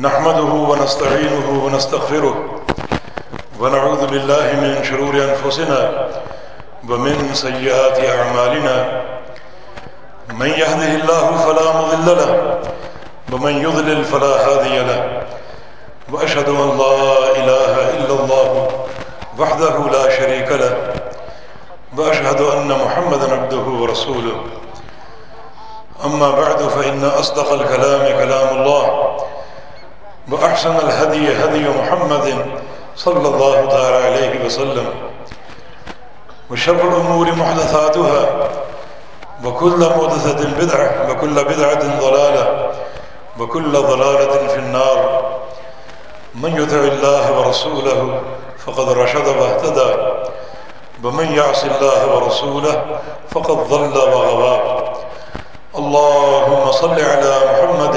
نحمده ونستعينه ونستغفره ونعوذ بالله من شرور أنفسنا ومن سيئات أعمالنا. من يهده الله فلا مضل له ومن يضلل فلا هادي له. وأشهد أن لا إله إلا الله وحده لا شريك له. وأشهد أن محمد عبده ورسوله. أما بعد فإن أصدق الكلام كلام الله. وأحسن الهدي هدي محمد صلى الله تعالى عليه وسلم. وشر الأمور محدثاتها، وكل محدثة بدعة، وكل بدعة ضلالة، وكل ضلالة في النار. من يطع الله ورسوله فقد رشد واهتدى، ومن يعص الله ورسوله فقد ضل وغوى. اللهم صل على محمد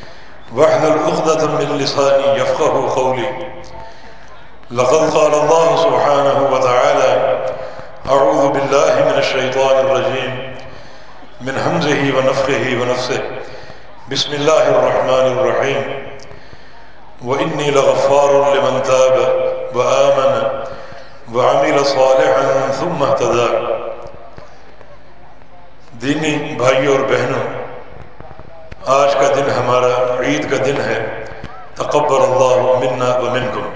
واحلل عقدة من لساني يفقه قولي. لقد قال الله سبحانه وتعالى أعوذ بالله من الشيطان الرجيم، من همزه ونفخه ونفسه. بسم الله الرحمن الرحيم. وإني لغفار لمن تاب وآمن وعمل صالحا ثم اهتدى. دینی بھائیوں اور بہنوں آج کا دن ہمارا عید کا دن ہے۔ تقبر اللہ منا و منکم۔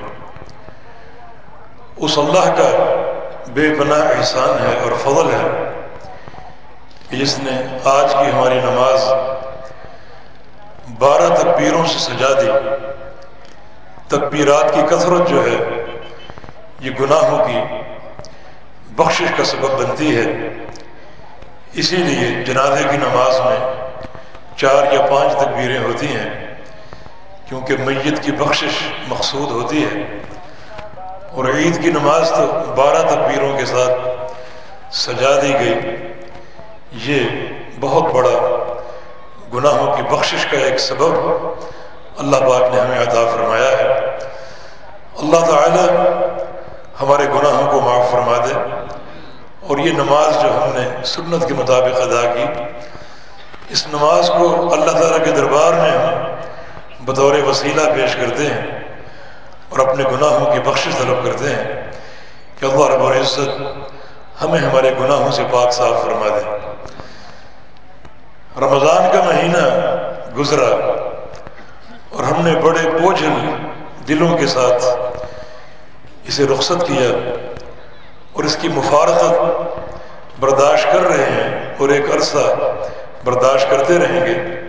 اس اللہ کا بے پناہ احسان ہے اور فضل ہے۔ کہ جس نے آج کی ہماری نماز بارہ تکبیروں سے سجا دی۔ تکبیرات کی کثرت جو ہے، یہ گناہوں کی بخشش کا سبب بنتی ہے۔ اسی لیے جنازے کی نماز میں چار یا پانچ تکبیریں ہوتی ہیں، کیونکہ میت کی بخشش مقصود ہوتی ہے۔ اور عید کی نماز تو بارہ تکبیروں کے ساتھ سجا دی گئی۔ یہ بہت بڑا گناہوں کی بخشش کا ایک سبب اللہ پاک نے ہمیں عطا فرمایا ہے۔ اللہ تعالی ہمارے گناہوں کو معاف فرما دے۔ اور یہ نماز جو ہم نے سنت کے مطابق ادا کی اس نماز کو اللہ تعالیٰ کے دربار میں بطور وسیلہ پیش کرتے ہیں اور اپنے گناہوں کی بخشش طلب کرتے ہیں کہ اللہ رب العزت ہمیں ہمارے گناہوں سے پاک صاف فرما دے۔ رمضان کا مہینہ گزرا اور ہم نے بڑے بوجھل دلوں کے ساتھ اسے رخصت کیا اور اس کی مفارقت برداشت کر رہے ہیں اور ایک عرصہ برداشت کرتے رہیں گے۔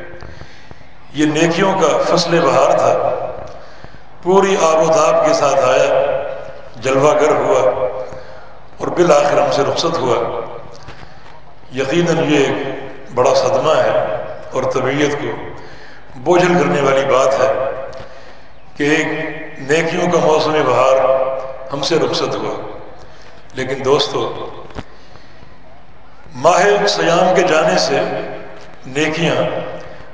یہ نیکیوں کا فصل بہار تھا۔ پوری آب و تاب کے ساتھ آیا، جلوہ گر ہوا اور بالآخر ہم سے رخصت ہوا۔ یقیناً یہ ایک بڑا صدمہ ہے اور طبیعت کو بوجھل کرنے والی بات ہے کہ ایک نیکیوں کا موسم بہار ہم سے رخصت ہوا۔ لیکن دوستو، ماہ سیام کے جانے سے نیکیاں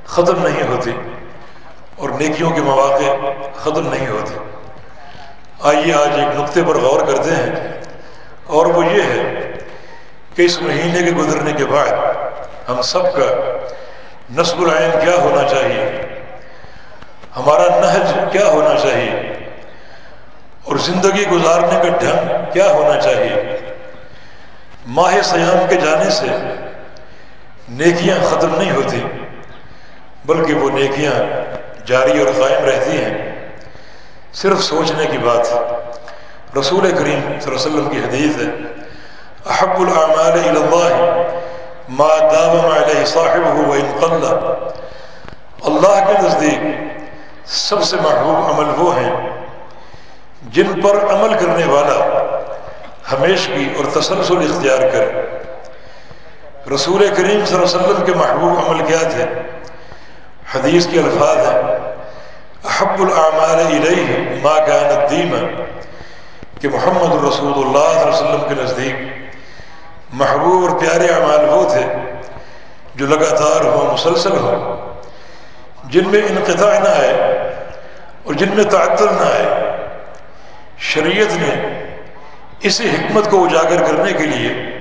ختم نہیں ہوتی اور نیکیوں کے مواقع ختم نہیں ہوتے۔ آئیے آج ایک نقطے پر غور کرتے ہیں اور وہ یہ ہے کہ اس مہینے کے گزرنے کے بعد ہم سب کا نصب العین کیا ہونا چاہیے؟ ہمارا نہج کیا ہونا چاہیے؟ اور زندگی گزارنے کا ڈھنگ کیا ہونا چاہیے؟ ماہ سیام کے جانے سے نیکیاں ختم نہیں ہوتی، بلکہ وہ نیکیاں جاری اور قائم رہتی ہیں۔ صرف سوچنے کی بات۔ رسول کریم صلی اللہ علیہ وسلم کی حدیث ہے، احب الاعمال الى اللہ ما داوم علیہ صاحب و قل۔ اللہ کے نزدیک سب سے محبوب عمل وہ ہیں جن پر عمل کرنے والا ہمیشگی اور تسلسل اختیار کرے۔ رسول کریم صلی اللہ علیہ وسلم کے محبوب عمل کیا تھے؟ حدیث کے الفاظ ہیں حب العمال علیہ ما کان الدیم کہ محمد الرسول اللہ صلی اللہ علیہ وسلم کے نزدیک محبوب اور پیارے اعمال وہ تھے جو لگاتار ہو مسلسل ہو جن میں انقطاع نہ آئے اور جن میں تعطل نہ آئے۔ شریعت نے اسی حکمت کو اجاگر کرنے کے لیے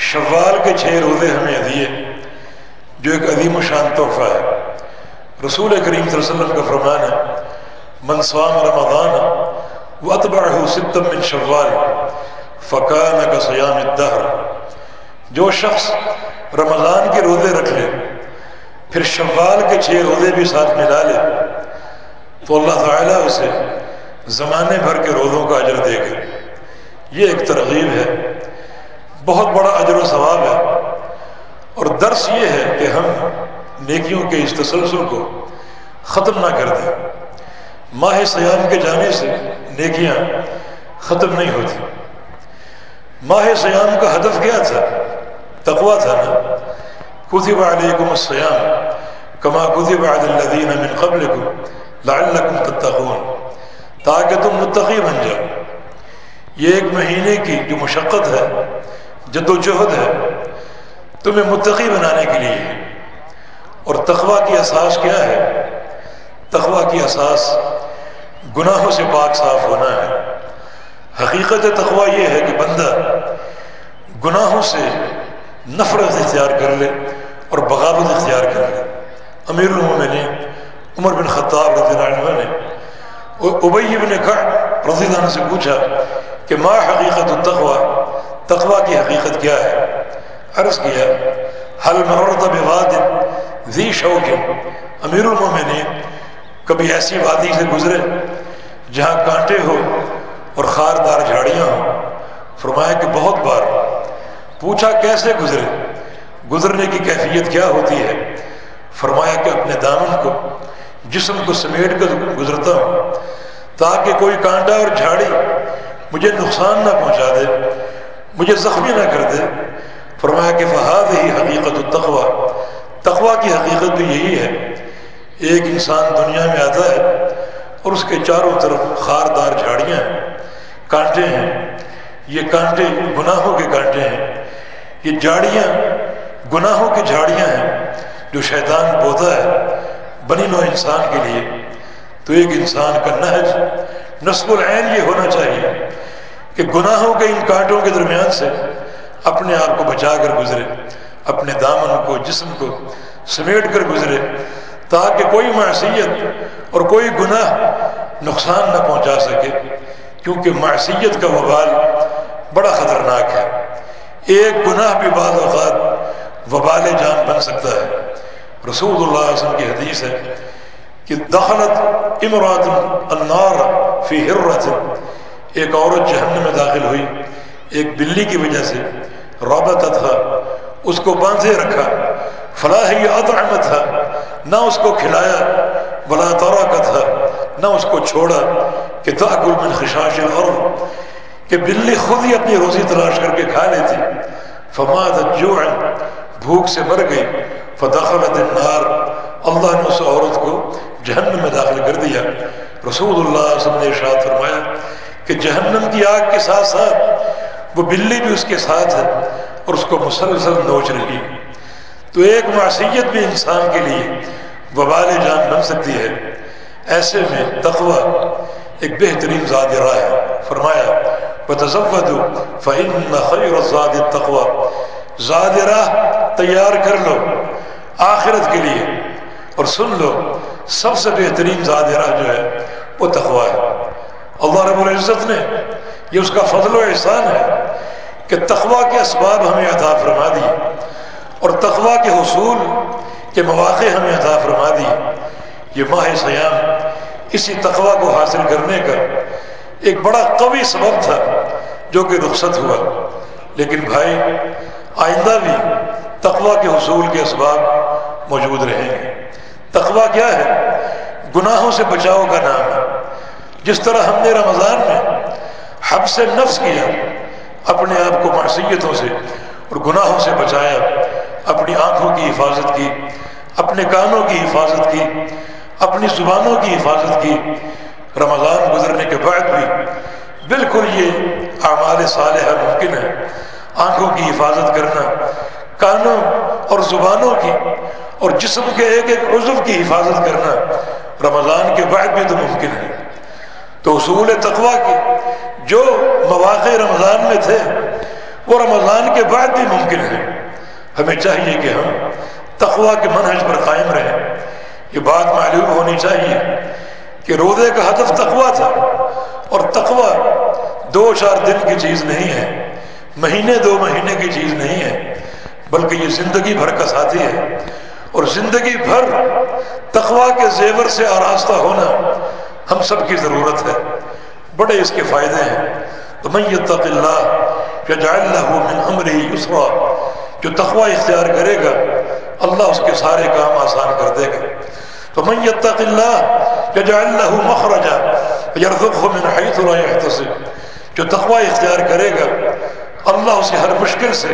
شوال کے چھ روزے ہمیں دیے جو ایک عظیم و شان تحفہ ہے۔ رسول کریم صلی اللہ علیہ وسلم کا فرمان ہے منصوام رمضان و ستم من شوال فقان کا سیام الدہر. جو شخص رمضان کے روزے رکھ لے، پھر شوال کے چھ روزے بھی ساتھ ملا لے، تو اللہ تعالیٰ اسے زمانے بھر کے روزوں کا اجر دے گا۔ یہ ایک ترغیب ہے۔ بہت بڑا اجر و ثواب ہے۔ اور درس یہ ہے کہ ہم نیکیوں کے اس تسلسل کو ختم نہ کر دیں۔ ماہ سیام کے جانے سے نیکیاں ختم نہیں ہوتی۔ ماہ سیام کا ہدف کیا تھا؟ تقوا تھا نا۔ کتب علیکم السیام کما کتب علی الذین من قبلکم لعلکم تتقون۔ تاکہ تم متقی بن جاؤ۔ یہ ایک مہینے کی جو مشقت ہے جد و جہد ہے تمہیں متقی بنانے کے لیے۔ اور تقوا کی اساس کیا ہے؟ تقوا کی اساس گناہوں سے پاک صاف ہونا ہے۔ حقیقت تقوا یہ ہے کہ بندہ گناہوں سے نفرت اختیار کر لے اور بغاوت اختیار کر لے۔ امیر المومنین عمر بن خطاب رضی اللہ عنہ نے ابئی بن کہا رضی اللہ عنہ سے پوچھا کہ ما حقیقت التقوی؟ تقوی کی حقیقت کیا ہے؟ عرض کیا حل مرورت بواد ذی شوق؟ امیر المومنین، کبھی ایسی وادی سے گزرے جہاں کانٹے ہو اور خاردار جھاڑیاں ہوں؟ فرمایا کہ بہت بار۔ پوچھا کیسے گزرے؟ گزرنے کی کیفیت کیا ہوتی ہے؟ فرمایا کہ اپنے دامن کو، جسم کو سمیٹ کر گزرتا ہوں تاکہ کوئی کانٹا اور جھاڑی مجھے نقصان نہ پہنچا دے۔ مجھے زخمی نہ کر دے۔ فرمایا کہ فہاد ہی حقیقت التقوا تقوا کی حقیقت بھی یہی ہے۔ ایک انسان دنیا میں آتا ہے اور اس کے چاروں طرف خاردار جھاڑیاں ہیں، کانٹے ہیں۔ یہ کانٹے گناہوں کے کانٹے ہیں۔ یہ جھاڑیاں گناہوں کی جھاڑیاں ہیں جو شیطان بوتا ہے بنی نو انسان کے لیے۔ تو ایک انسان کا نہج نصب العین یہ ہونا چاہیے کہ گناہوں کے ان کانٹوں کے درمیان سے اپنے آپ کو بچا کر گزرے، اپنے دامن کو، جسم کو سمیٹ کر گزرے، تاکہ کوئی معصیت اور کوئی گناہ نقصان نہ پہنچا سکے، کیونکہ معصیت کا وبال بڑا خطرناک ہے۔ ایک گناہ بھی بعض اوقات وبال جان بن سکتا ہے۔ رسول اللہ علیہ وسلم کی حدیث ہے کہ دخلت امرات النار فی حرت ایک عورت جہنم میں داخل ہوئی، ایک بلی کی وجہ سے رابطہ تھا، اس کو باندھے رکھا، فلاح اطعمت تھا، نہ اس کو کھلایا بلا طورا کا تھا، نہ اس کو چھوڑا کہ تاکل من خشاش الارض، کہ بلی خود ہی اپنی روزی تلاش کر کے کھا لیتی۔ فماد جوعا بھوک سے مر گئی، فدخلت النار۔ اللہ نے اس عورت کو جہنم میں داخل کر دیا۔ رسول اللہ صلی اللہ علیہ وسلم نے ارشاد فرمایا کہ جہنم کی آگ کے ساتھ ساتھ وہ بلی بھی اس کے ساتھ ہے اور اس کو مسلسل نوچ رہی تو ایک معصیت بھی انسان کے لیے وبال جان بن سکتی ہے۔ ایسے میں تقوی ایک بہترین زاد راہ ہے۔ فرمایا بتضود فعن خیر زاد تقوا زاد راہ تیار کر لو آخرت کے لیے اور سن لو، سب سے بہترین زاد راہ جو ہے وہ تقوا ہے۔ اللہ رب العزت نے یہ اس کا فضل و احسان ہے کہ تقوا کے اسباب ہمیں عطا فرما دی اور تقوا کے حصول کے مواقع ہمیں عطا فرما دی۔ یہ ماہ سیام اسی تقوا کو حاصل کرنے کا ایک بڑا قوی سبب تھا جو کہ رخصت ہوا۔ لیکن بھائی، آئندہ بھی تقوا کے حصول کے اسباب موجود رہیں گے۔ تقوا کیا ہے؟ گناہوں سے بچاؤ کا نام۔ ہے جس طرح ہم نے رمضان میں حب سے نفس کیا، اپنے آپ کو معصیتوں سے اور گناہوں سے بچایا، اپنی آنکھوں کی حفاظت کی، اپنے کانوں کی حفاظت کی، اپنی زبانوں کی حفاظت کی، رمضان گزرنے کے بعد بھی بالکل یہ اعمال صالحہ ممکن ہے۔ آنکھوں کی حفاظت کرنا، کانوں اور زبانوں کی اور جسم کے ایک ایک عضو کی حفاظت کرنا رمضان کے بعد بھی تو ممکن ہے۔ تو اصول تقوا کے جو مواقع رمضان میں تھے، وہ رمضان کے بعد بھی ممکن ہے ہمیں چاہیے کہ ہم تقوا کے منحج پر قائم رہیں۔ یہ بات معلوم ہونی چاہیے کہ روزے کا ہدف تقوا تھا اور تقوا دو چار دن کی چیز نہیں ہے۔ مہینے دو مہینے کی چیز نہیں ہے، بلکہ یہ زندگی بھر کا ساتھی ہے۔ اور زندگی بھر تقوا کے زیور سے آراستہ ہونا ہم سب کی ضرورت ہے۔ بڑے اس کے فائدے ہیں۔ تو میں یہ اللہ من امر یسرا، جو تقوا اختیار کرے گا، اللہ اس کے سارے کام آسان کر دے گا۔ تو من اللہ يجعل له مخرجا يرزقه من حيث لا يحتسب جو تقوی اختیار کرے گا، اللہ اسے ہر مشکل سے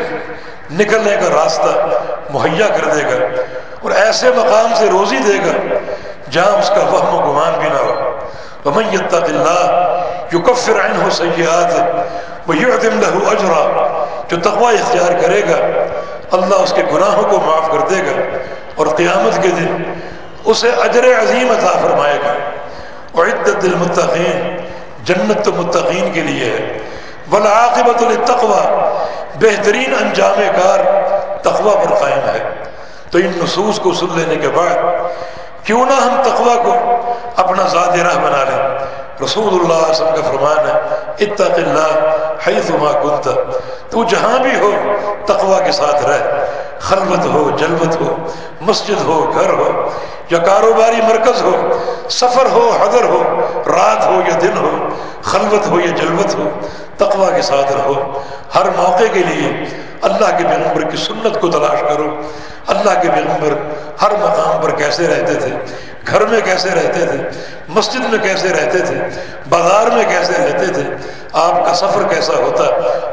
نکلنے کا راستہ مہیا کر دے گا اور ایسے مقام سے روزی دے گا، جہاں اس کا وہم و گمان بھی نہ ہو۔ ومن يتق اللہ يكفر عنه سیئات ويعظم له اجرا جو تقوی اختیار کرے گا، اللہ اس کے گناہوں کو معاف کر دے گا اور قیامت کے دن اسے اجر عظیم عطا فرمائے گا. عدت المتقین جنت تو متقین کے لیے ہے. ولاقبۃ التقوا بہترین انجام کار تقوا پر قائم ہے. تو ان نصوص کو سن لینے کے بعد کیوں نہ ہم تقوا کو اپنا ذات راہ بنا لیں رسول اللہ علیہ وسلم کا فرمان ہے، اتق اللہ حیث ما کنت۔ تو جہاں بھی ہو تقوا کے ساتھ رہ۔ خلوت ہو، جلوت ہو، مسجد ہو، گھر ہو، یا کاروباری مرکز ہو، سفر ہو، حضر ہو، رات ہو یا دن ہو، خلوت ہو یا جلوت ہو تقوا کے ساتھ رہو۔ ہر موقع کے لیے اللہ کے پیغمبر کی سنت کو تلاش کرو۔ اللہ کے پیغمبر ہر مقام پر کیسے رہتے تھے؟ گھر میں کیسے رہتے تھے؟ مسجد میں کیسے رہتے تھے؟ بازار میں کیسے رہتے تھے؟ آپ کا سفر کیسا ہوتا؟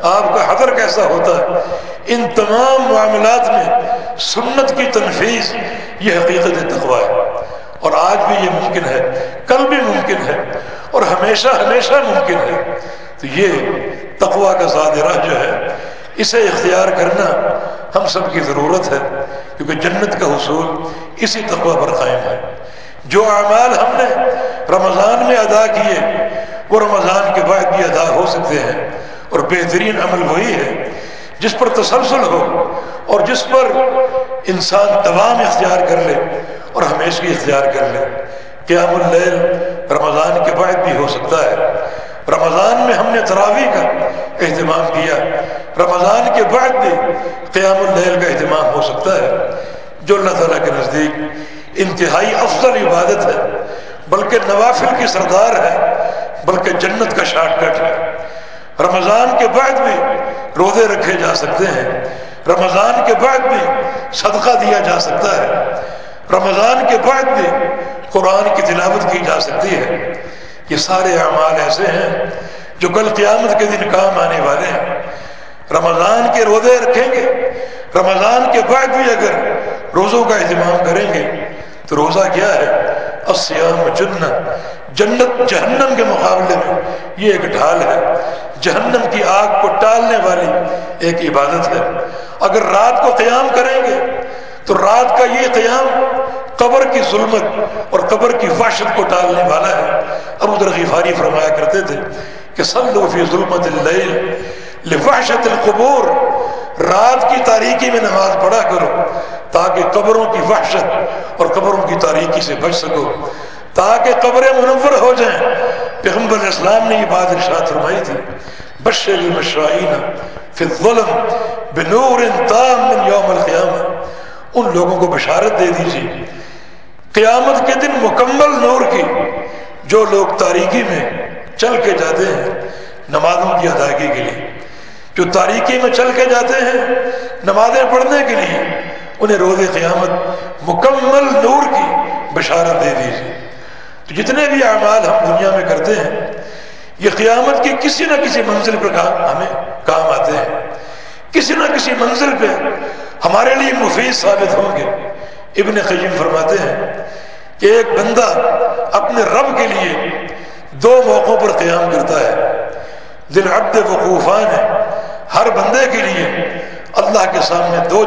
آپ کا حضر کیسا ہوتا ہے؟ ان تمام معاملات میں سنت کی تنفیذ یہ حقیقت تقوا ہے۔ اور آج بھی یہ ممکن ہے، کل بھی ممکن ہے، اور ہمیشہ ہمیشہ ممکن ہے۔ تو یہ تقوا کا زادرہ جو ہے، اسے اختیار کرنا ہم سب کی ضرورت ہے، کیونکہ جنت کا حصول اسی تقوی پر قائم ہے۔ جو اعمال ہم نے رمضان میں ادا کیے، وہ رمضان کے بعد بھی ادا ہو سکتے ہیں۔ اور بہترین عمل وہی ہے جس پر تسلسل ہو اور جس پر انسان دوام اختیار کر لے اور ہمیشہ اختیار کر لے۔ قیام اللیل رمضان کے بعد بھی ہو سکتا ہے۔ رمضان میں ہم نے تراویح کا اہتمام کیا۔ رمضان کے بعد بھی قیام اللیل کا اہتمام ہو سکتا ہے۔ جو اللہ تعالیٰ کے نزدیک انتہائی افضل عبادت ہے، بلکہ نوافل کی سردار ہے، بلکہ جنت کا شارٹ کٹ ہے۔ رمضان کے بعد بھی روزے رکھے جا سکتے ہیں۔ رمضان کے بعد بھی صدقہ دیا جا سکتا ہے۔ رمضان کے بعد بھی قرآن کی تلاوت کی جا سکتی ہے۔ یہ سارے اعمال ایسے ہیں جو کل قیامت کے دن کام آنے والے ہیں۔ رمضان کے روزے رکھیں گے۔ رمضان کے بعد بھی اگر روزوں کا اہتمام کریں گے تو روزہ کیا ہے؟ السیام جنت جنت جہنم کے مقابلے میں یہ ایک ڈھال ہے. جہنم کی آگ کو ٹالنے والی ایک عبادت ہے. اگر رات کو قیام کریں گے تو رات کا یہ قیام قبر کی ظلمت اور قبر کی وحشت کو ٹالنے والا ہے. ابو ذر غفاری فرمایا کرتے تھے کہ صلو فی ظلمت اللیل لوحشت القبور. رات کی تاریکی میں نماز پڑھا کرو تاکہ قبروں کی وحشت اور قبروں کی تاریکی سے بچ سکو، تاکہ قبریں منور ہو جائیں۔ پیغمبر اسلام نے یہ بات ارشاد فرمائی تھی، بشر المشرائین فی الظلم بنور تام من یوم القیامہ۔ ان لوگوں کو بشارت دے دیجیے قیامت کے دن مکمل نور کی، جو لوگ تاریکی میں چل کے جاتے ہیں نمازوں کی ادائیگی کے لیے۔ جو تاریکی میں چل کے جاتے ہیں، نمازیں پڑھنے کے لیے، انہیں روز قیامت مکمل نور کی بشارت دے دیجیے تو جتنے بھی اعمال ہم دنیا میں کرتے ہیں، یہ قیامت کی کسی نہ کسی منزل پر کام ہمیں کام آتے ہیں۔ کسی نہ کسی منزل پہ ہمارے لیے مفید ثابت ہوں گے۔ ابن قیم فرماتے ہیں کہ ایک بندہ اپنے رب کے لیے دو موقعوں پر قیام کرتا ہے۔ دل عبد وقوفان ہے۔ ہر بندے کے لیے اللہ کے سامنے دو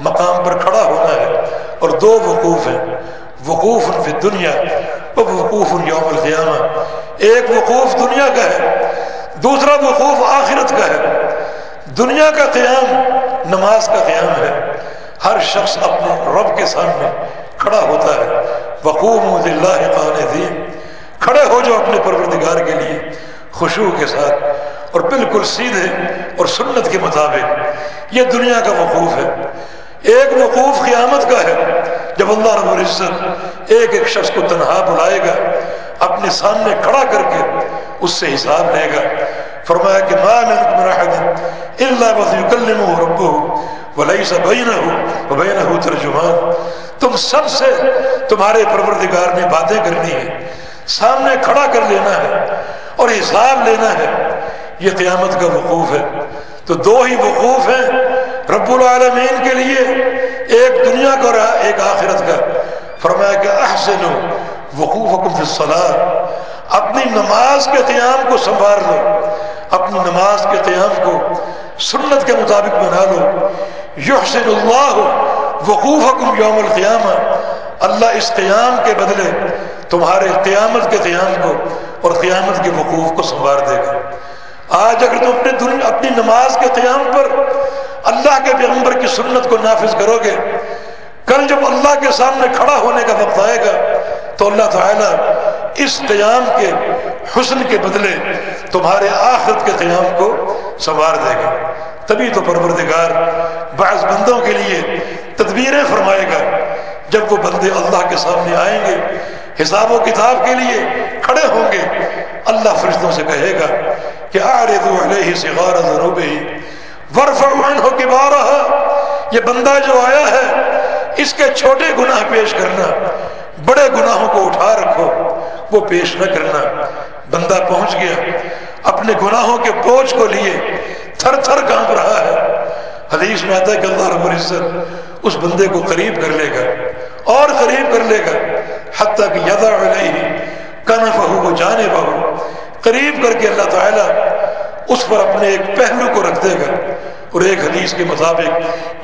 مقام پر کھڑا ہونا ہے اور دو وقوف ہیں۔ وقوف فی دنیا وقوف یوم القیامہ۔ ایک وقوف دنیا کا ہے، دوسرا وقوف آخرت کا ہے۔ دنیا کا قیام نماز کا قیام ہے۔ ہر شخص اپنے رب کے سامنے کھڑا ہوتا ہے۔ وقوف اللہ قان دین کھڑے ہو جو اپنے پروردگار کے لیے خوشبو کے ساتھ۔ اور بالکل سیدھے اور سنت کے مطابق یہ دنیا کا وقوف ہے۔ ایک وقوف قیامت کا ہے جب اللہ رب العزت ایک ایک شخص کو تنہا بلائے گا، اپنے سامنے کھڑا کر کے اس سے حساب لے گا۔ فرمایا کہ ماں میں اللہ وسلم ہو رب ہو ولی سا بہین ہو بہین ہو ترجمان۔ تم سب سے تمہارے پروردگار نے باتیں کرنی ہے سامنے کھڑا کر لینا ہے اور حساب لینا ہے۔ یہ قیامت کا وقوف ہے۔ تو دو ہی وقوف ہیں رب العالمین کے لیے، ایک دنیا کا اور ایک آخرت کا۔ فرمایا کہ احسن وقوف حکم صلاح اپنی نماز کے قیام کو سنبھال لو۔ اپنی نماز کے قیام کو سنت کے مطابق بنا لو۔ یحسن اللہ وقوف حکم یوم القیامہ۔ اللہ اس قیام کے بدلے تمہارے قیامت کے قیام کو اور قیامت کے وقوف کو سنوار دے گا۔ آج اگر تم اپنے دنیا اپنی نماز کے قیام پر اللہ کے پیغمبر کی سنت کو نافذ کرو گے، کل جب اللہ کے سامنے کھڑا ہونے کا وقت آئے گا، تو اللہ تعالیٰ اس قیام کے حسن کے بدلے تمہارے آخرت کے قیام کو سنوار دے گا۔ تبھی تو پروردگار بعض بندوں کے لیے تدبیریں فرمائے گا۔ جب وہ بندے اللہ کے سامنے آئیں گے حساب و کتاب کے لیے کھڑے ہوں گے۔ اللہ فرشتوں سے کہے گا کہ آرے تو علیہ صغار عنہ کبارہ۔ یہ بندہ جو آیا ہے، اس کے چھوٹے گناہ پیش کرنا، بڑے گناہوں کو اٹھا رکھو، وہ پیش نہ کرنا۔ بندہ پہنچ گیا، اپنے گناہوں کے بوجھ کو لیے تھر تھر کانپ رہا ہے۔ حدیث میں آتا ہے کہ اللہ رب العزت اس بندے کو قریب کر لے گا، اور قریب کر لے گا۔ حتیٰ کہ یدا علیہ کنف ہو وہ جانے بہو قریب کر کے اللہ تعالیٰ اس پر اپنے ایک پہلو کو رکھ دے گا۔ اور ایک حدیث کے مطابق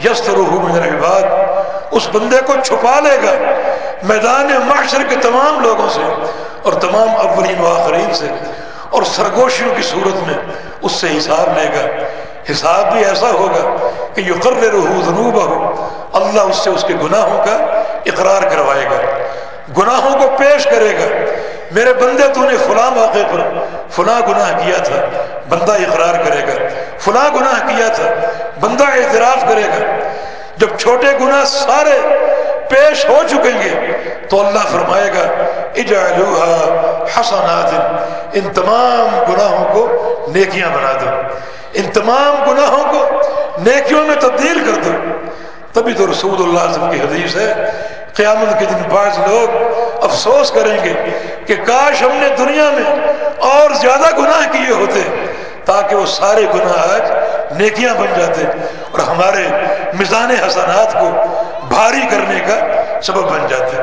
یس من العباد، اس بندے کو چھپا لے گا میدان معاشر کے تمام لوگوں سے اور تمام اولین و آخرین سے۔ اور سرگوشیوں کی صورت میں اس سے حساب لے گا۔ حساب بھی ایسا ہوگا کہ یہ کر ذنوب ہو اللہ اس سے اس کے گناہوں کا اقرار کروائے گا۔ گناہوں کو پیش کرے گا۔ میرے بندے تو نے فلاں موقع پر فلاں گناہ کیا تھا، بندہ اقرار کرے گا۔ فلاں گناہ کیا تھا، بندہ اعتراف کرے گا۔ جب چھوٹے گناہ سارے پیش ہو چکیں گے تو اللہ فرمائے گا حسنات، ان تمام گناہوں کو نیکیاں بنا دو۔ ان تمام گناہوں کو نیکیوں میں تبدیل کر دو۔ تبھی تو رسول اللہ وسلم کی حدیث ہے قیامت کے دن بعض لوگ افسوس کریں گے کہ کاش ہم نے دنیا میں اور زیادہ گناہ کیے ہوتے تاکہ وہ سارے گناہ آج نیکیاں بن جاتے اور ہمارے میزان حسنات کو بھاری کرنے کا سبب بن جاتے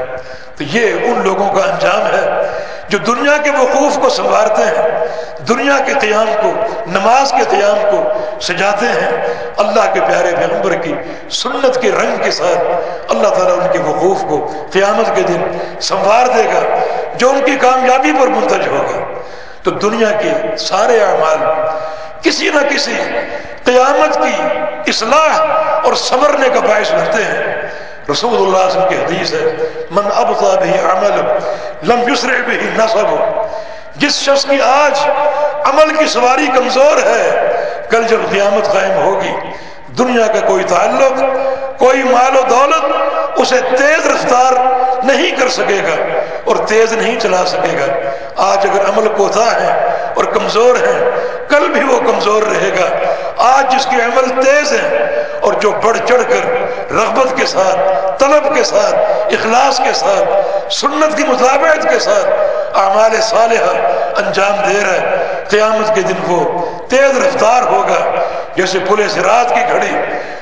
تو یہ ان لوگوں کا انجام ہے جو دنیا کے وقوف کو سنوارتے ہیں، دنیا کے قیام کو، نماز کے قیام کو سجاتے ہیں، اللہ کے پیارے پیغمبر کی سنت کے رنگ کے ساتھ اللہ تعالیٰ ان کے وقوف کو قیامت کے دن سنوار دے گا، جو ان کی کامیابی پر منتج ہوگا۔ تو دنیا کے سارے اعمال کسی نہ کسی قیامت کی اصلاح اور سمرنے کا باعث بنتے ہیں۔ رسول اللہ علیہ وسلم کی حدیث ہے، من ابطا بھی عمل لم یسرع بھی نصب جس شخص کی آج عمل کی سواری کمزور ہے، کل جب قیامت قائم ہوگی، دنیا کا کوئی تعلق، کوئی مال و دولت اسے تیز رفتار نہیں کر سکے گا اور تیز نہیں چلا سکے گا۔ آج اگر عمل کوتا ہے اور کمزور ہے کل بھی وہ کمزور رہے گا۔ آج جس کے عمل تیز ہیں اور جو بڑھ چڑھ کر رغبت کے ساتھ، طلب کے ساتھ، اخلاص کے ساتھ، سنت کی مطابعت کے ساتھ اعمال صالحہ انجام دے رہا ہے، قیامت کے دن وہ تیز رفتار ہوگا۔ جیسے پولیس رات کی گھڑی،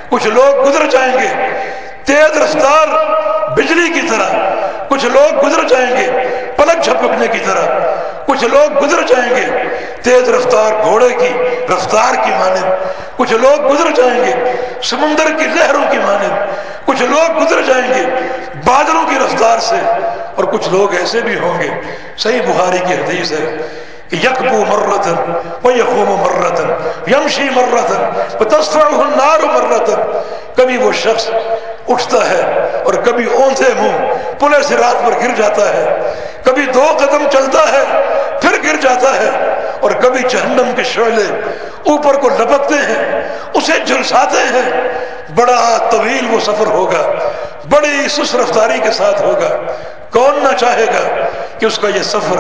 کچھ لوگ گزر جائیں گے۔ تیز رفتار بجلی کی طرح، کچھ لوگ گزر جائیں گے۔ پلک جھپکنے کی طرح۔ کچھ لوگ گزر جائیں گے تیز رفتار گھوڑے کی رفتار کی مانند۔ کچھ لوگ گزر جائیں گے سمندر کی لہروں کی مانند۔ کچھ لوگ گزر جائیں گے بادلوں کی رفتار سے۔ اور کچھ لوگ ایسے بھی ہوں گے۔ صحیح بخاری کی حدیث ہے یکبو مرتن و یقوم مرتن، یمشی مرتن و تصفعہ مرتن۔ کبھی وہ شخص اٹھتا ہے اور کبھی اونھے منہ پلے سے رات پر گر جاتا ہے۔ کبھی دو قدم چلتا ہے، پھر گر جاتا ہے اور کبھی جہنم کے شعلے اوپر کو لپکتے ہیں، اسے جلساتے ہیں۔ بڑا طویل وہ سفر ہوگا، بڑی سس رفتاری کے ساتھ ہوگا۔ کون نہ چاہے گا کہ اس کا یہ سفر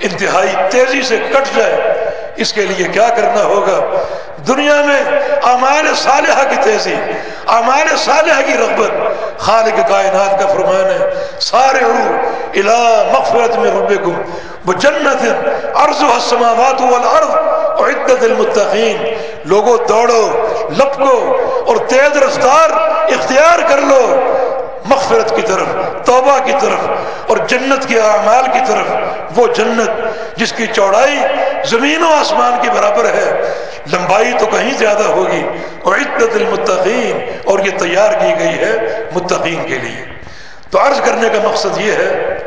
انتہائی تیزی سے کٹ جائے۔ اس کے لیے کیا کرنا ہوگا؟ دنیا میں اعمال صالحہ کی تیزی، اعمال صالحہ کی رغبت۔ خالق کائنات کا فرمان ہے سارے الى مغفرت میں ربکم بجنت عرض السماوات والارض اعدت المتقین لوگوں دوڑو، لپکو اور تیز رفتار اختیار کر لو۔ مغفرت کی طرف، توبہ کی طرف اور جنت کے اعمال کی طرف۔ وہ جنت جس کی چوڑائی زمین و آسمان کے برابر ہے، لمبائی تو کہیں زیادہ ہوگی۔ اور عدت المتقین اور یہ تیار کی گئی ہے متقین کے لیے۔ تو عرض کرنے کا مقصد یہ ہے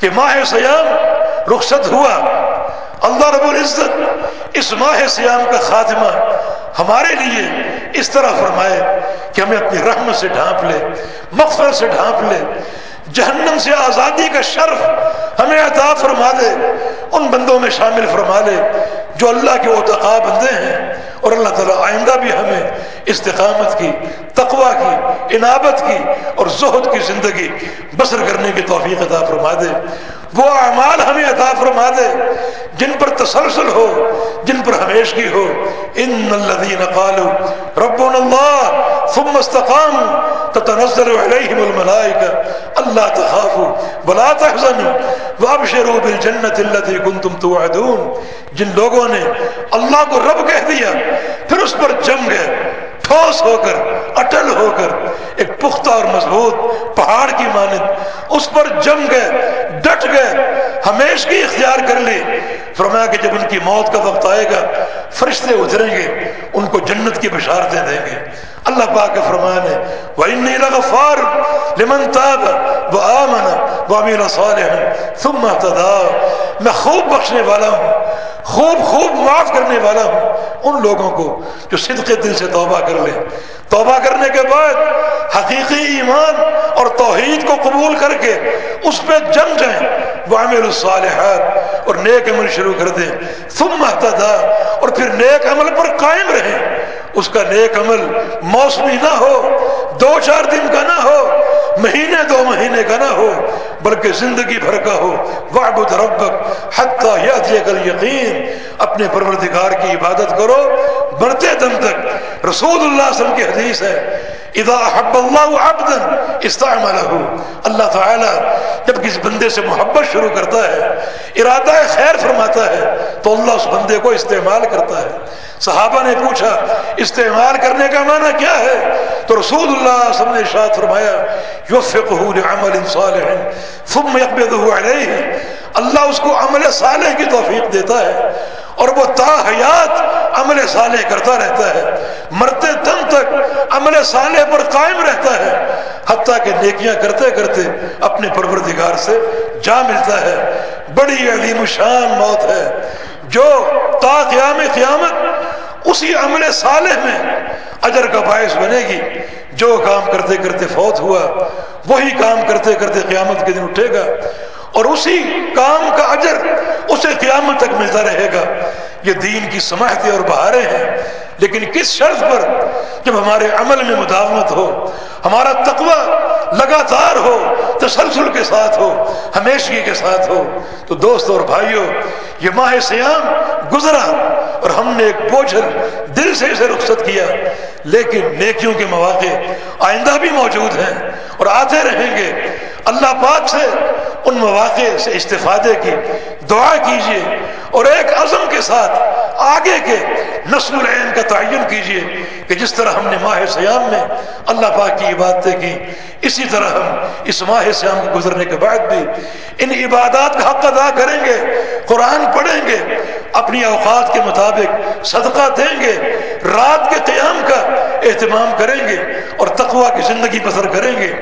کہ ماہ سیام رخصت ہوا۔ اللہ رب العزت اس ماہ سیام کا خاتمہ ہمارے لیے اس طرح فرمائے کہ ہمیں اپنی رحمت سے ڈھانپ لے مغفر سے ڈھانپ لے، جہنم سے آزادی کا شرف ہمیں عطا فرما دے، ان بندوں میں شامل فرما لے جو اللہ کے اتقا بندے ہیں اور اللہ تعالیٰ آئندہ بھی ہمیں استقامت کی تقوا کی انابت کی اور زہد کی زندگی بسر کرنے کی توفیق عطا فرما دے۔ وہ اعمال ہمیں عطا فرما دے، جن پر تسلسل ہو، جن پر ہمیشگی ہو۔ ان الذين قالوا ربنا الله ثم استقاموا تتنزل عليهم الملائكه الا تخافوا ولا تحزنوا وابشروا بالجنه التي كنتم توعدون۔ جن لوگوں نے اللہ کو رب کہہ دیا، پھر اس پر جم گئے ٹھوس ہو کر، اٹل ہو کر، ایک پختہ اور مضبوط پہاڑ کی مانند، اس پر جم گئے، ڈٹ گئے، ہمیش کی اختیار کر لی۔ فرمایا کہ جب ان کی موت کا وقت آئے گا، فرشتے اتریں گے، ان کو جنت کی بشارتیں دیں گے۔ اللہ پاک کے فرمان ہے، وَإِنِّي لَغَفَارٌ لِمَن تَابَ وَآمَنَ وَعَمِلَ صَالِحًا ثُمَّ اهْتَدَى۔ میں خوب بخشنے والا ہوں، خوب خوب معاف کرنے والا ہوں ان لوگوں کو جو صدق دل سے توبہ کر لیں۔ توبہ کرنے کے بعد حقیقی ایمان اور توحید کو قبول کر کے اس پہ جم جائیں۔ وعمل الصالحات اور نیک عمل شروع کر دیں۔ ثم اهتدى اور پھر نیک عمل پر قائم رہیں۔ اس کا نیک عمل موسمی نہ ہو، دو چار دن کا نہ ہو، مہینے دو مہینے کا نہ ہو، بلکہ زندگی بھر کا ہو۔ وعبد ربک حتی یاتیک الیقین۔ اپنے پروردگار کی عبادت کرو، مرتے دم تک۔ رسول اللہ صلی اللہ علیہ وسلم کی حدیث ہے اذا حب اللہ عبدا استعملہ. اللہ تعالی جب کسی بندے سے محبت شروع کرتا ہے، ارادہ خیر فرماتا ہے، تو اللہ اس بندے کو استعمال کرتا ہے۔ صحابہ نے پوچھا، استعمال کرنے کا معنی کیا ہے؟ تو رسول اللہ صلی اللہ علیہ وسلم نے ارشاد فرمایا یوفقہ لعمل صالح ثم يقبضه علیہ۔ اللہ اس کو عمل صالح کی توفیق دیتا ہے۔ اور وہ تا حیات عمل صالح کرتا رہتا ہے۔ مرتے دم تک عمل صالح پر قائم رہتا ہے۔ حتیٰ کہ نیکیاں کرتے کرتے اپنے پروردگار سے جا ملتا ہے۔ بڑی عظیم شان موت ہے۔ جو تا قیام قیامت اسی عمل صالح میں اجر کا باعث بنے گی۔ جو کام کرتے کرتے فوت ہوا، وہی کام کرتے کرتے قیامت کے دن اٹھے گا۔ اور اسی کام کا اجر اسے قیامت تک ملتا رہے گا۔ یہ دین کی سماحتیں اور بہاریں ہیں۔ لیکن کس شرط پر جب ہمارے عمل میں مداومت ہو، ہمارا تقوی لگاتار ہو، تسلسل کے ساتھ ہو، ہمیشگی کے ساتھ ہو، تو دوست اور بھائیوں یہ ماہ سیام گزرا اور ہم نے ایک بوجھل دل سے اسے رخصت کیا۔ لیکن نیکیوں کے مواقع آئندہ بھی موجود ہیں اور آتے رہیں گے۔ اللہ پاک سے ان مواقع سے استفادے کی، دعا کیجیے اور ایک عزم کے ساتھ آگے کے نسل العین کا تعین کیجیے کہ جس طرح ہم نے ماہ سیام میں اللہ پاک کی عبادتیں کی، اسی طرح ہم اس ماہ سیام کو گزرنے کے بعد بھی ان عبادات کا حق ادا کریں گے، قرآن پڑھیں گے، اپنی اوقات کے مطابق صدقہ دیں گے، رات کے قیام کا اہتمام کریں گے اور تقوا کی زندگی بسر کریں گے۔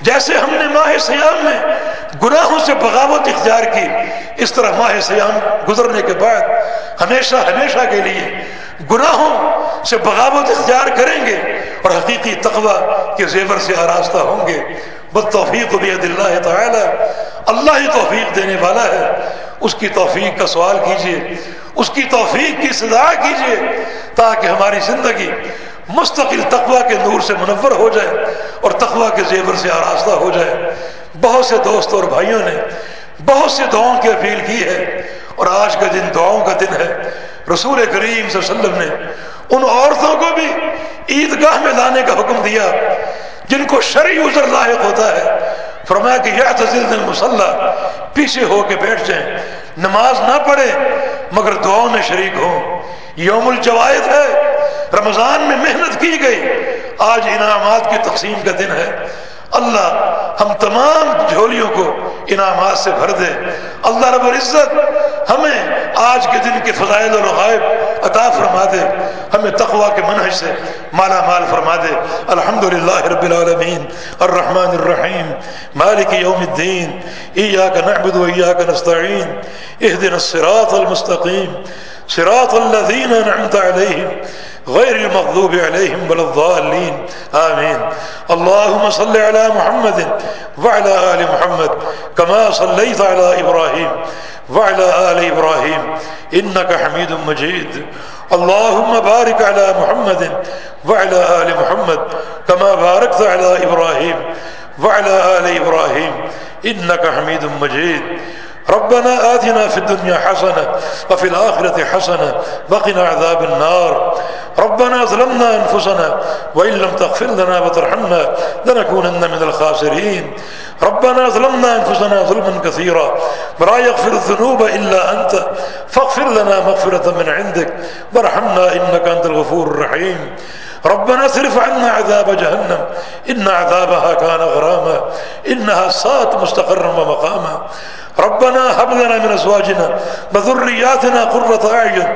جیسے ہم نے ماہ سیام میں گناہوں سے بغاوت اختیار کی، اس طرح ماہ سیام گزرنے کے بعد ہمیشہ ہمیشہ کے لیے گناہوں سے بغاوت اختیار کریں گے اور حقیقی تقوی کے زیور سے آراستہ ہوں گے۔ بس توفیق بھی اللہ تعالی۔ اللہ ہی توفیق دینے والا ہے۔ اس کی توفیق کا سوال کیجیے اس کی توفیق کی سزا کیجیے تاکہ ہماری زندگی مستقل تقوا کے نور سے منور ہو جائے اور تقوا کے زیور سے آراستہ ہو جائے۔ بہت سے دوستوں اور بھائیوں نے بہت سے دعاؤں کی اپیل کی ہے اور آج کا دن دعاؤں کا دن ہے۔ رسول کریم صلی اللہ علیہ وسلم نے ان عورتوں کو بھی عیدگاہ میں لانے کا حکم دیا جن کو شرعی عذر لاحق ہوتا ہے۔ فرمایا کہ یا تزل مسلح پیچھے ہو کے بیٹھ جائیں۔ نماز نہ پڑھے مگر دعاؤں میں شریک ہوں۔ یوم الجوائد ہے رمضان میں محنت کی گئی۔ آج انعامات کی تقسیم کا دن ہے۔ اللہ ہم تمام جھولیوں کو انعامات سے بھر دے۔ اللہ رب العزت ہمیں آج کے دن کے فضائل و رغائب عطا فرما دے۔ ہمیں تقوا کے منحص سے مالا مال فرما دے۔ الحمد للہ رب العالمین۔ الرحمن الرحیم۔ مالک یوم الدین۔ ایاک نعبد و ایاک نستعین۔ اہدنا الصراط المستقیم۔ صراط الذین نعمت علیہم۔ غير المغضوب عليهم ولا الضالين. آمين. اللهم صل على محمد وعلى آل محمد كما صليت على إبراهيم وعلى آل إبراهيم. إنك حميد مجيد. اللهم بارك على محمد وعلى آل محمد كما باركت على إبراهيم وعلى آل إبراهيم. إنك حميد مجيد. ربنا آتنا في الدنيا حسنة وفي الآخرة حسنة وقنا عذاب النار. ربنا ظلمنا أنفسنا وإن لم تغفر لنا وترحمنا لنكونن من الخاسرين. ربنا ظلمنا أنفسنا ظلما كثيرا ولا يغفر الذنوب إلا أنت. فاغفر لنا مغفرة من عندك. وارحمنا إنك أنت الغفور الرحيم. ربنا اصرف عنا عذاب جهنم. إن عذابها كان غراما. إنها سات مستقرا ومقاما. ربنا هب لنا من ازواجنا وذرياتنا قرة اعين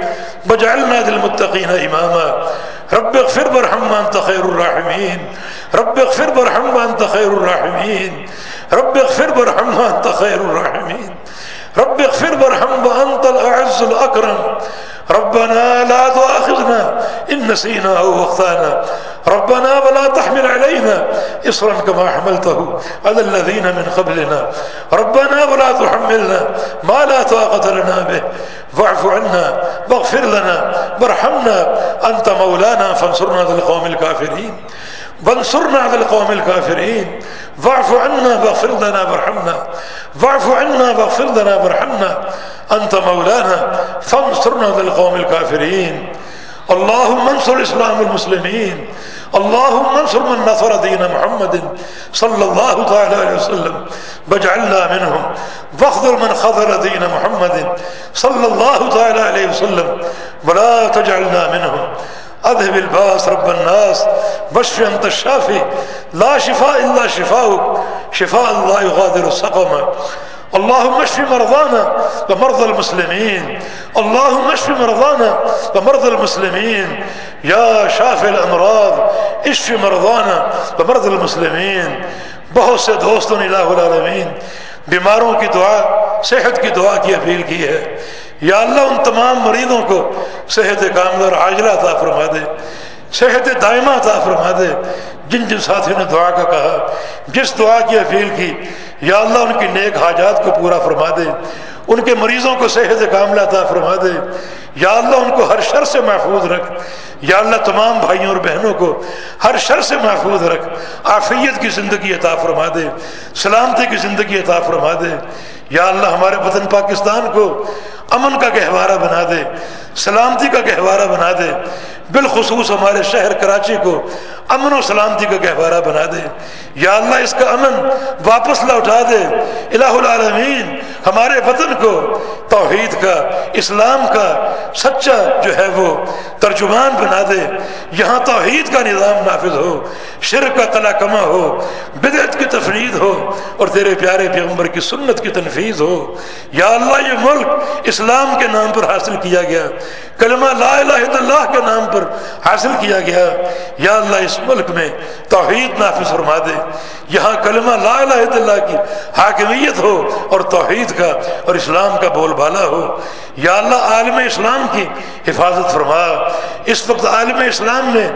واجعلنا للمتقين اماما رب اغفر وارحم انت خير الراحمين. رب اغفر وارحم انت خير الراحمين. رب اغفر وارحم انت خير الراحمين. رب اغفر وارحم وانت الاعز الاكرم ربنا لا تؤاخذنا ان نسينا او اخطانا ربنا ولا تحمل علينا اصرا كما حملته على الذين من قبلنا. ربنا ولا تحملنا ما لا طاقه لنا به. واعف عنا، واغفر لنا، وارحمنا. انت مولانا، فانصرنا على القوم الكافرين. وانصرنا على القوم الكافرين. واعف عنا واغفر لنا وارحمنا. واعف عنا واغفر لنا وارحمنا. أنت مولانا، فانصرنا على القوم الكافرين. اللهم انصر الإسلام المسلمين اللهم انصر من نصر دين محمد صلى الله تعالى عليه وسلم. واجعلنا منهم. واخذل من خذل دين محمد صلى الله تعالى عليه وسلم. ولا تجعلنا منهم. اذهب الباس رب الناس بشف انت الشافي. لا شفاء الا شفاؤك، شفاء لا يغادر سقما. اللهم اشف مرضانا ومرضى المسلمين. اللهم اشف مرضانا ومرضى المسلمين. يا شافي الامراض اشف مرضانا ومرضى المسلمين. بہت سے دوستوں نے الہ العالمین، بیماروں کی دعا، صحت کی دعا کی اپیل کی ہے۔ یا اللہ ان تمام مریضوں کو صحت کامل اور عاجلہ عطا فرما دے، صحت دائمہ عطا فرما دے۔ جن جن ساتھیوں نے دعا کا کہا، جس دعا کی اپیل کی، یا اللہ ان کی نیک حاجات کو پورا فرما دے، ان کے مریضوں کو صحت کاملہ عطا فرما دے۔ یا اللہ ان کو ہر شر سے محفوظ رکھ۔ یا اللہ تمام بھائیوں اور بہنوں کو ہر شر سے محفوظ رکھ۔ آفیت کی زندگی عطا فرما دے، سلامتی کی زندگی عطا فرما دے۔ یا اللہ ہمارے وطن پاکستان کو امن کا گہوارہ بنا دے، سلامتی کا گہوارہ بنا دے، بالخصوص ہمارے شہر کراچی کو امن و سلامتی کا گہوارہ بنا دے۔ یا اللہ، اس کا امن واپس لوٹا دے۔ الہ العالمین، ہمارے وطن کو توحید کا، اسلام کا سچا جو ہے وہ ترجمان بنا دے۔ یہاں توحید کا نظام نافذ ہو، شرک کا کلا کما ہو، بدعت کی تفرید ہو اور تیرے پیارے پیغمبر کی سنت کی تنفیذ ہو۔ یا اللہ، یہ ملک اسلام کے نام پر حاصل کیا گیا۔ کلمہ لا الہ الا اللہ کے نام پر حاصل کیا گیا۔ یا اللہ، اس ملک میں توحید نافذ فرما دے۔ یہاں کلمہ لا الہ الا اللہ کی حاکمیت ہو اور توحید کا اور اسلام کا بول بالا ہو۔ یا اللہ، عالم اسلام کی حفاظت فرما۔ اس وقت عالم اسلام میں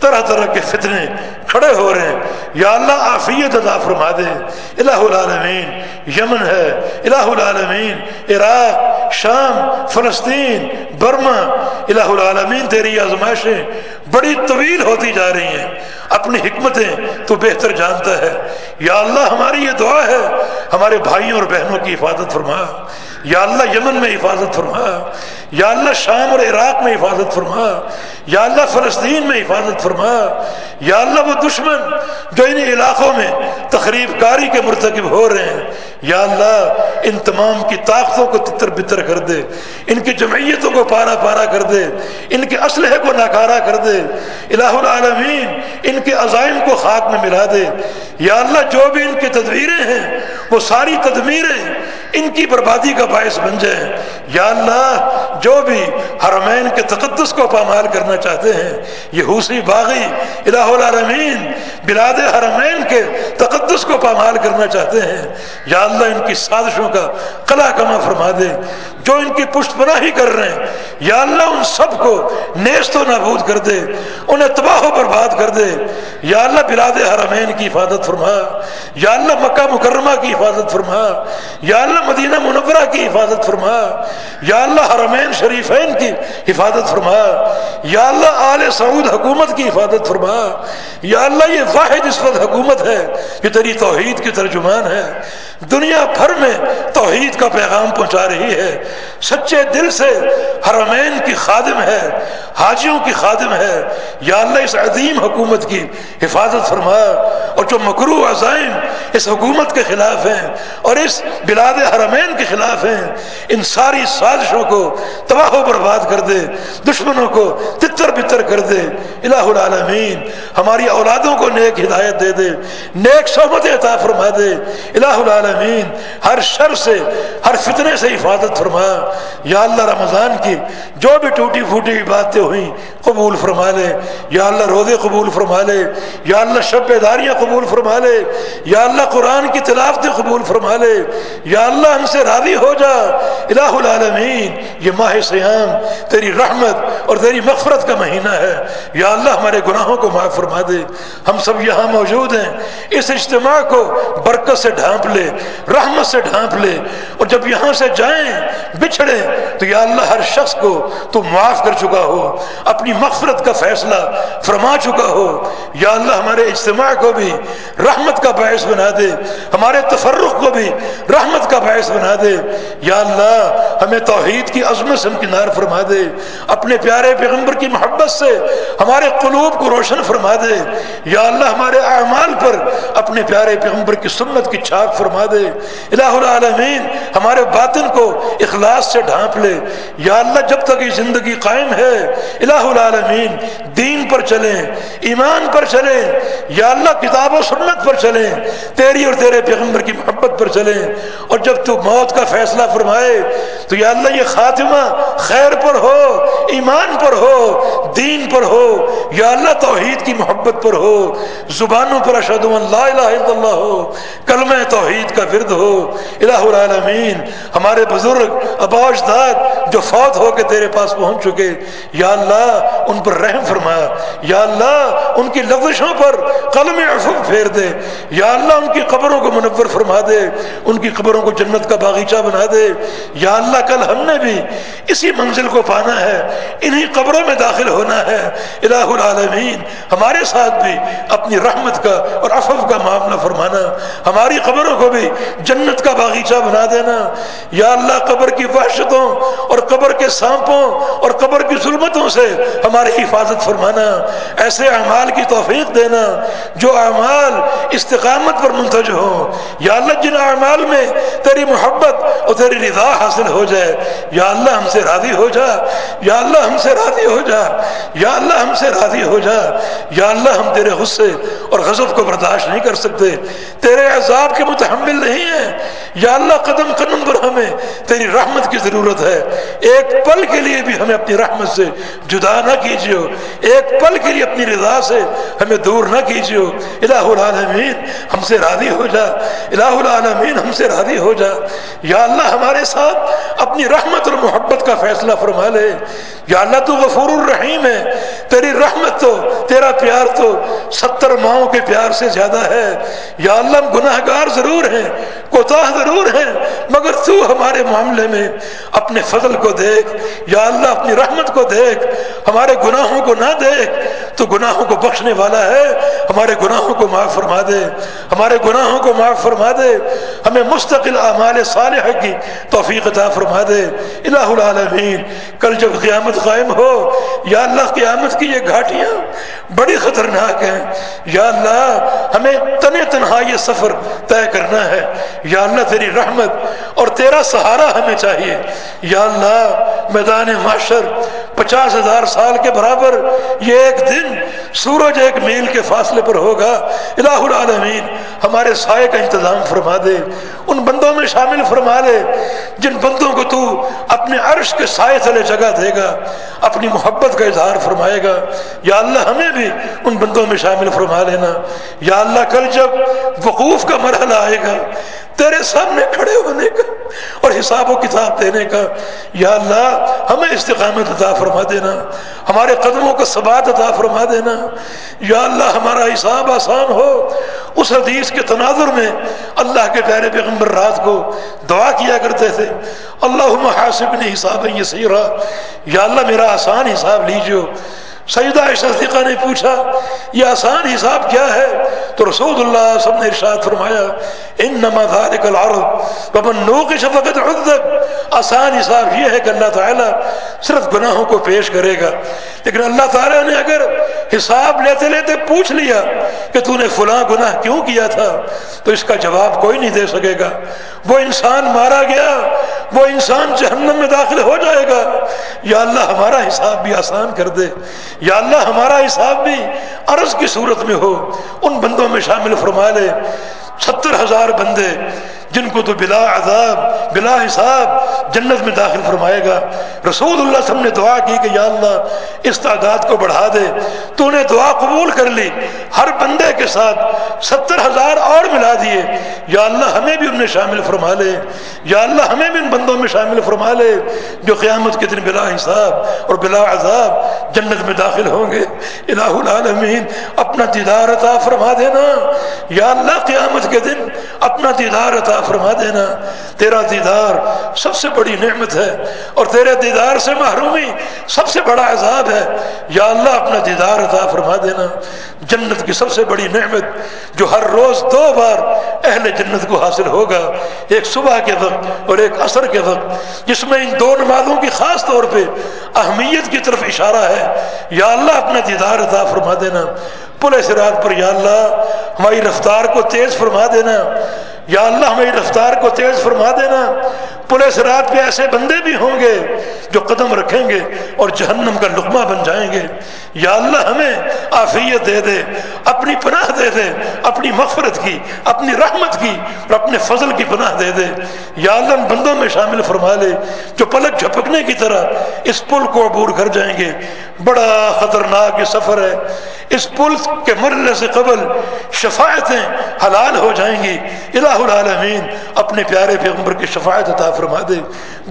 طرح طرح کے فتنے کھڑے ہو رہے ہیں۔ یا اللہ، عافیت ادا فرما دے۔ الہ العالمین، یمن ہے۔ الہ العالمین، عراق شام، فلسطین، برما، الہ العالمین تیری آزمائشیں بڑی طویل ہوتی جا رہی ہیں۔ اپنی حکمتیں تو بہتر جانتا ہے۔ یا اللہ، ہماری یہ دعا ہے۔ ہمارے بھائیوں اور بہنوں کی حفاظت فرما۔ یا اللہ، یمن میں حفاظت فرما۔ یا اللہ، شام اور عراق میں حفاظت فرما۔ یا اللہ، فلسطین میں حفاظت فرما۔ یا اللہ، وہ دشمن جو ان علاقوں میں تقریب کاری کے مرتکب ہو رہے ہیں۔ یا اللہ، ان تمام کی طاقتوں کو تتر بتر کر دے، ان کی جمعیتوں کو پارا پارا کر دے، ان کے اسلحے کو ناکارہ کر دے۔ الہ العالمین، ان کے عزائم کو خاک میں ملا دے۔ یا اللہ، جو بھی ان کی تدبیریں ہیں، وہ ساری تدمیریں ان کی بربادی کا باعث بن جائیں یا اللہ، جو بھی حرمین کے تقدس کو پامال کرنا چاہتے ہیں، یہ حوثی باغی، الہ العالمین، بلاد حرمین کے تقدس کو پامال کرنا چاہتے ہیں، یا اللہ ان کی سازشوں کا کلا کما فرما دے۔ جو ان کی پشت پناہی کر رہے ہیں، یا اللہ ان سب کو نیست و نابود کر دے، انہیں تباہ و برباد کر دے۔ یا اللہ، بلاد حرمین کی حفاظت فرما۔ یا اللہ، مکہ مکرمہ کی حفاظت فرما۔ یا اللہ مدینہ منورہ کی حفاظت فرما۔ یا اللہ حرمین شریفین کی حفاظت فرما۔ یا اللہ آل سعود حکومت کی حفاظت فرما۔ یا اللہ یہ واحد اس وقت حکومت ہے کہ تیری توحید کی ترجمان ہے۔ دنیا بھر میں توحید کا پیغام پہنچا رہی ہے۔ سچے دل سے حرمین کی خادم ہے، حاجیوں کی خادم ہے۔ یا اللہ اس عظیم حکومت کی حفاظت فرما۔ اور جو مکرو عزائم اس حکومت کے خلاف ہیں اور اس بلاد حرمین کے خلاف ہیں۔ ان ساری سازشوں کو تباہ و برباد کر دے، دشمنوں کو تتر بتر کر دے۔ الہ العالمین، ہماری اولادوں کو نیک ہدایت دے دے، نیک صحبت عطا فرما دے۔ الہ العالمین، ہر شر سے، ہر فتنے سے حفاظت فرما۔ یا اللہ رمضان کی جو بھی ٹوٹی پھوٹی باتیں ہوئیں قبول فرما لے۔ یا اللہ روزے قبول فرما لے۔ یا اللہ شب داریاں قبول فرما لے۔ یا اللہ قرآن کی تلافتیں قبول فرما لے۔ یا اللہ اللہ ہم سے راضی ہو جا۔ الہ العالمین، یہ ماہ سیام تیری رحمت اور تیری مغفرت کا مہینہ ہے۔ یا اللہ ہمارے گناہوں کو معاف فرما دے۔ ہم سب یہاں موجود ہیں۔ اس اجتماع کو برکت سے ڈھانپ لے، رحمت سے ڈھانپ لے۔ اور جب یہاں سے جائیں بچھڑے تو یا اللہ ہر شخص کو تو معاف کر چکا ہو، اپنی مغفرت کا فیصلہ فرما چکا ہو۔ یا اللہ ہمارے اجتماع کو بھی رحمت کا باعث بنا دے۔ ہمارے تفرق کو بھی رحمت کا باعث بنا دے۔ یا اللہ، ہمیں توحید کی عظمت سے امکنار فرما دے۔ اپنے پیارے پیغمبر کی محبت سے ہمارے قلوب کو روشن فرما دے۔ یا اللہ، ہمارے اعمال پر اپنے پیارے پیغمبر کی سنت کی چھاپ فرما دے۔ الہ العالمین، ہمارے باطن کو اخلاص سے ڈھانپ لے۔ یا اللہ، جب تک یہ زندگی قائم ہے، الہ العالمین، دین پر چلیں، ایمان پر چلیں، یا اللہ، کتاب و سنت پر چلیں، تیری اور تیرے پیغمبر کی محبت پر چلیں۔ اور جب جب تو موت کا فیصلہ فرمائے تو یا اللہ یہ خاتمہ خیر پر ہو، ایمان پر ہو، دین پر ہو، یا اللہ توحید کی محبت پر ہو، زبانوں پر اشد اللہ الہ الا اللہ ہو، کلمہ توحید کا ورد ہو، الہ العالمین، ہمارے بزرگ، ابا اجداد جو فوت ہو کے تیرے پاس پہنچ چکے، یا اللہ ان پر رحم فرما، یا اللہ ان کی لفظوں پر قلم عفو پھیر دے، یا اللہ ان کی قبروں کو منور فرما دے، ان کی قبروں کو جنت کا باغیچہ بنا دے۔ یا اللہ، کل ہم نے بھی اسی منزل کو پانا ہے۔ انہی قبروں میں داخل ہونا ہے۔ الہ العالمین، ہمارے ساتھ بھی اپنی رحمت کا اور افف کا معاملہ فرمانا۔ ہماری قبروں کو بھی جنت کا باغیچہ بنا دینا۔ یا اللہ، قبر کی وحشتوں اور قبر کے سانپوں اور قبر کی ظلمتوں سے ہماری حفاظت فرمانا۔ ایسے اعمال کی توفیق دینا جو اعمال استقامت پر منتج ہوں۔ یا اللہ، جن اعمال میں تیری محبت اور تیری رضا حاصل ہو جائے۔ یا اللہ ہم سے راضی ہو جا۔ یا اللہ ہم سے راضی ہو جا۔ یا اللہ ہم سے راضی ہو جا۔ یا اللہ ہم تیرے غصے اور غضب کو برداشت نہیں کر سکتے۔ تیرے عذاب کے متحمل نہیں ہیں۔ یا اللہ قدم قدم پر ہمیں تیری رحمت کی ضرورت ہے۔ ایک پل کے لیے بھی ہمیں اپنی رحمت سے جدا نہ کیجیے۔ ایک پل کے لیے اپنی رضا سے ہمیں دور نہ کیجیے۔ الہ العالمین ہم سے راضی ہو جا۔ الہ العالمین ہم سے راضی ہو جا۔ یا اللہ ہمارے ساتھ اپنی رحمت اور محبت کا فیصلہ فرما لے۔ یا اللہ تو غفور الرحیم ہے۔ تیری رحمت تو، تیرا پیار تو ستر ماؤں کے پیار سے زیادہ ہے۔ یا اللہ ہم گناہ گار ضرور ہیں۔ کوتاہ ضرور ہیں مگر تو ہمارے معاملے میں اپنے فضل کو دیکھ، یا اللہ اپنی رحمت کو دیکھ، ہمارے گناہوں کو نہ دیکھ، تو گناہوں کو بخشنے والا ہے۔ ہمارے گناہوں کو معاف فرما دے، ہمارے گناہوں کو معاف فرما دے۔ ہمیں مستقل اعمال صالح کی توفیق عطا فرما دے۔ الہ العالمین، کل جب قیامت قائم ہو، یا اللہ قیامت کی یہ گھاٹیاں بڑی خطرناک ہیں۔ یا اللہ، ہمیں تن تنہا یہ سفر طے کرنا ہے۔ یا اللہ تیری رحمت اور تیرا سہارا ہمیں چاہیے۔ یا اللہ، میدان معاشر پچاس ہزار سال کے برابر یہ ایک دن سورج ایک میل کے فاصلے پر ہوگا۔ الہ العالمین، ہمارے سائے کا انتظام فرما دے، ان بندوں میں شامل فرما لے جن بندوں کو تو اپنے عرش کے سائے تلے جگہ دے گا، اپنی محبت کا اظہار فرمائے گا۔ یا اللہ ہمیں بھی ان بندوں میں شامل فرما لینا۔ یا اللہ کل جب وقوف کا مرحلہ آئے گا، تیرے سامنے کھڑے ہونے کا اور حساب و کتاب دینے کا، یا اللہ ہمیں استقامت عطا فرما دینا۔ ہمارے قدموں کا ثبات عطا فرما دینا۔ یا اللہ ہمارا حساب آسان ہو، اس حدیث کے تناظر میں اللہ کے پیارے پیغمبر رات کو دعا کیا کرتے تھے۔ اللہ حاسب نے حساب یہ صحیح رہا۔ یا اللہ میرا آسان حساب لیجیے سیدہ صدیقہ نے پوچھا، یہ آسان حساب کیا ہے؟ تو رسول اللہ سب نے ارشاد فرمایا ان نما ذالک العرض ومن نوقش فقد عذب. آسان حساب یہ ہے کہ اللہ تعالیٰ صرف گناہوں کو پیش کرے گا، لیکن اللہ تعالیٰ نے اگر حساب لیتے لیتے پوچھ لیا کہ تو نے فلاں گناہ کیوں کیا تھا، تو اس کا جواب کوئی نہیں دے سکے گا. وہ انسان مارا گیا، وہ انسان جہنم میں داخل ہو جائے گا یا اللہ ہمارا حساب بھی آسان کر دے، یا اللہ ہمارا حساب بھی عرض کی صورت میں ہو۔ ان بندوں میں شامل فرما لے۔ ستر ہزار بندے جن کو تو بلا عذاب، بلا حساب جنت میں داخل فرمائے گا۔ رسول اللہ سب نے دعا کی کہ یا اللہ، اس تعداد کو بڑھا دے۔ تو نے دعا قبول کر لی۔ ہر بندے کے ساتھ ستر ہزار اور ملا دیے۔ یا اللہ ہمیں بھی ان میں شامل فرما لے۔ یا اللہ ہمیں بھی ان بندوں میں شامل فرما لے۔ جو قیامت کے دن بلا حساب اور بلا عذاب جنت میں داخل ہوں گے۔ الہ العالمین، اپنا دیدار عطا فرما دینا۔ یا اللہ قیامت کے دن اپنا دیدار عطا فرما دینا، تیرا دیدار سب سے بڑی نعمت ہے اور تیرے دیدار سے محرومی سب سے بڑا عذاب ہے۔ یا اللہ، اپنا دیدار عطا فرما دینا۔ جنت کی سب سے بڑی نعمت جو ہر روز دو بار اہل جنت کو حاصل ہوگا، ایک صبح کے وقت اور ایک عصر کے وقت، جس میں ان دو نمازوں کی خاص طور پہ اہمیت کی طرف اشارہ ہے۔ یا اللہ، اپنا دیدار عطا فرما دینا۔ پل سرات پر، یا اللہ، ہماری رفتار کو تیز فرما دینا۔ یا اللہ ہماری رفتار کو تیز فرما دینا۔ پولیس رات پہ ایسے بندے بھی ہوں گے جو قدم رکھیں گے اور جہنم کا لقمہ بن جائیں گے۔ یا اللہ ہمیں آفیت دے دے، اپنی پناہ دے دے، اپنی مغفرت کی، اپنی رحمت کی اور اپنے فضل کی پناہ دے دے۔ یا اللہ ان بندوں میں شامل فرما لے، جو پلک جھپکنے کی طرح اس پل کو عبور کر جائیں گے۔ بڑا خطرناک یہ سفر ہے۔ اس پل کے مرنے سے قبل شفاعتیں حلال ہو جائیں گی۔ الہ العالمین اپنے پیارے پیغمبر کی شفاعت عطا فرما دے۔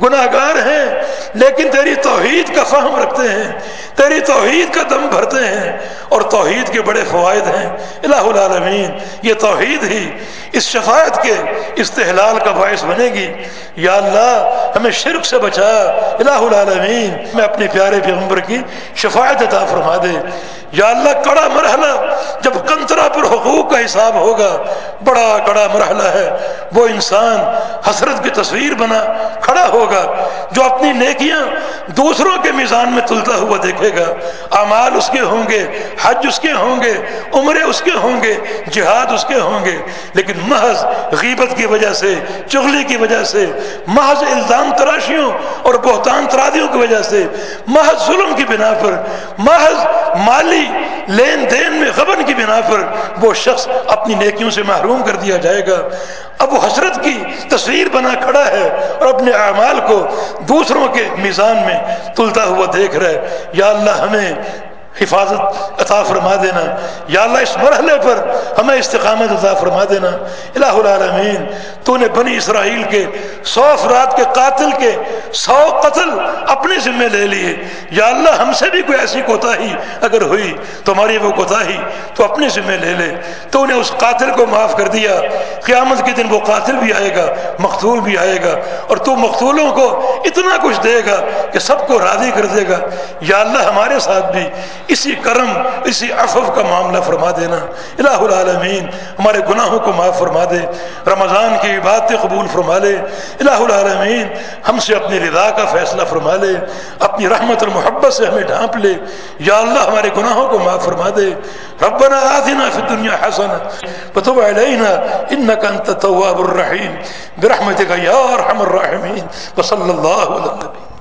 گناہ گار ہیں، لیکن تیری توحید کا فہم رکھتے ہیں، تیری توحید کا دم بھرتے ہیں اور توحید کے بڑے فوائد ہیں۔ الہ العالمین، یہ توحید ہی اس شفاعت کے استحلال کا باعث بنے گی۔ یا اللہ، ہمیں شرک سے بچا۔ الہ العالمین میں اپنے پیارے پیغمبر کی شفاعت عطا فرما دے۔ یا اللہ کڑا مرحلہ، جب کنترا پر حقوق کا حساب ہوگا، بڑا کڑا مرحلہ ہے۔ وہ انسان حسرت کی تصویر بنا کھڑا ہوگا، جو اپنی نیکیاں دوسروں کے میزان میں تلتا ہوا دیکھے گا۔ اعمال اس کے ہوں گے، حج اس کے ہوں گے، عمرے اس کے ہوں گے، جہاد اس کے ہوں گے۔ لیکن محض غیبت کی وجہ سے، چغلی کی وجہ سے، محض الزام تراشیوں اور بہتان ترادیوں کی وجہ سے، محض ظلم کی بنا پر، محض مالی لین دین میں غبن کی بنا پر وہ شخص اپنی نیکیوں سے محروم کر دیا جائے گا۔ اب وہ حسرت کی تصویر بنا کھڑا ہے اور اپنے اعمال کو دوسروں کے میزان میں تلتا ہوا دیکھ رہا ہے۔ یا اللہ ہمیں حفاظت عطا فرما دینا۔ یا اللہ، اس مرحلے پر ہمیں استقامت عطا فرما دینا۔ الہ العالمین، تو نے بنی اسرائیل کے سو افراد کے قاتل کے سو قتل اپنے ذمے لے لیے۔ یا اللہ، ہم سے بھی کوئی ایسی کوتاہی اگر ہوئی، تمہاری وہ کوتاہی تو اپنے ذمے لے لے۔ تو نے اس قاتل کو معاف کر دیا۔ قیامت کے دن وہ قاتل بھی آئے گا، مقتول بھی آئے گا۔ اور تو مقتولوں کو اتنا کچھ دے گا کہ سب کو راضی کر دے گا۔ یا اللہ، ہمارے ساتھ بھی اسی کرم، اسی عفو کا معاملہ فرما دینا۔ الہ العالمین، ہمارے گناہوں کو معاف فرما دے۔ رمضان کی عبادت قبول فرما لے۔ الہ العالمین، ہم سے اپنی رضا کا فیصلہ فرما لے۔ اپنی رحمت اور محبت سے ہمیں ڈھانپ لے۔ یا اللہ، ہمارے گناہوں کو معاف فرما دے۔ ربنا آتنا فی الدنیا حسنا وتب علینا انك انت التواب الرحیم۔ برحمتك یا ارحم الراحمین۔ وصلی اللہ علیہ